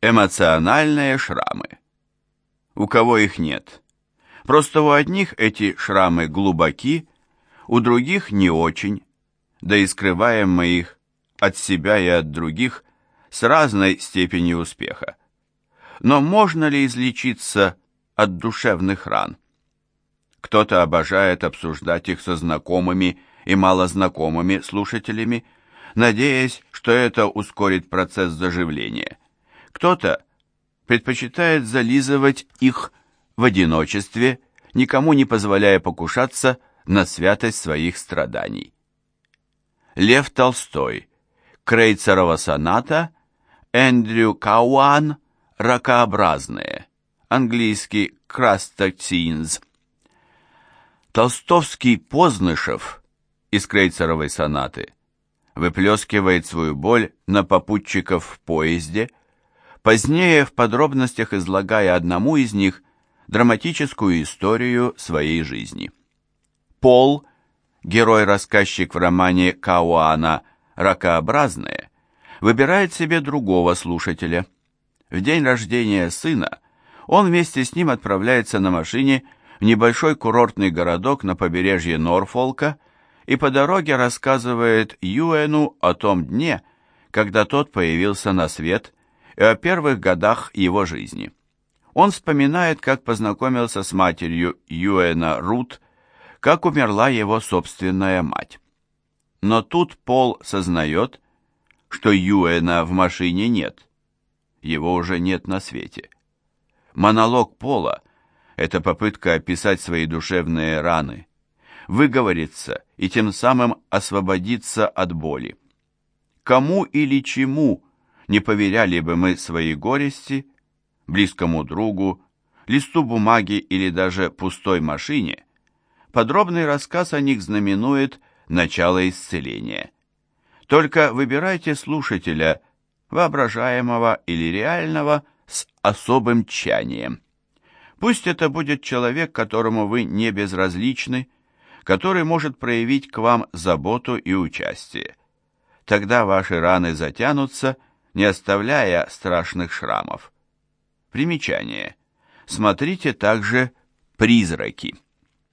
Эмоциональные шрамы. У кого их нет? Просто у одних эти шрамы глубоки, у других не очень, да и скрываем мы их от себя и от других с разной степенью успеха. Но можно ли излечиться от душевных ран? Кто-то обожает обсуждать их со знакомыми и малознакомыми слушателями, надеясь, что это ускорит процесс заживления. Кто-то предпочитает зализывать их в одиночестве, никому не позволяя покушаться на святость своих страданий. Лев Толстой, Крейцерова соната, Эндрю Кауан, ракообразные, английский Крастактинз. Толстовский Познышев из Крейцеровой сонаты выплескивает свою боль на попутчиков в поезде, позднее в подробностях излагая одному из них драматическую историю своей жизни. Пол, герой-рассказчик в романе Кауана «Ракообразные», выбирает себе другого слушателя. В день рождения сына он вместе с ним отправляется на машине в небольшой курортный городок на побережье Норфолка и по дороге рассказывает Юэну о том дне, когда тот появился на свет и о первых годах его жизни. Он вспоминает, как познакомился с матерью Юэна Рут, как умерла его собственная мать. Но тут Пол сознает, что Юэна в машине нет. Его уже нет на свете. Монолог Пола – это попытка описать свои душевные раны, выговориться и тем самым освободиться от боли. Кому или чему не поверяли бы мы свои горести, близкому другу, листу бумаги или даже пустой машине, подробный рассказ о них знаменует начало исцеления. Только выбирайте слушателя, воображаемого или реального, с особым тщанием. Пусть это будет человек, которому вы не безразличны, который может проявить к вам заботу и участие. Тогда ваши раны затянутся, не оставляя страшных шрамов. Примечание. Смотрите также «Призраки».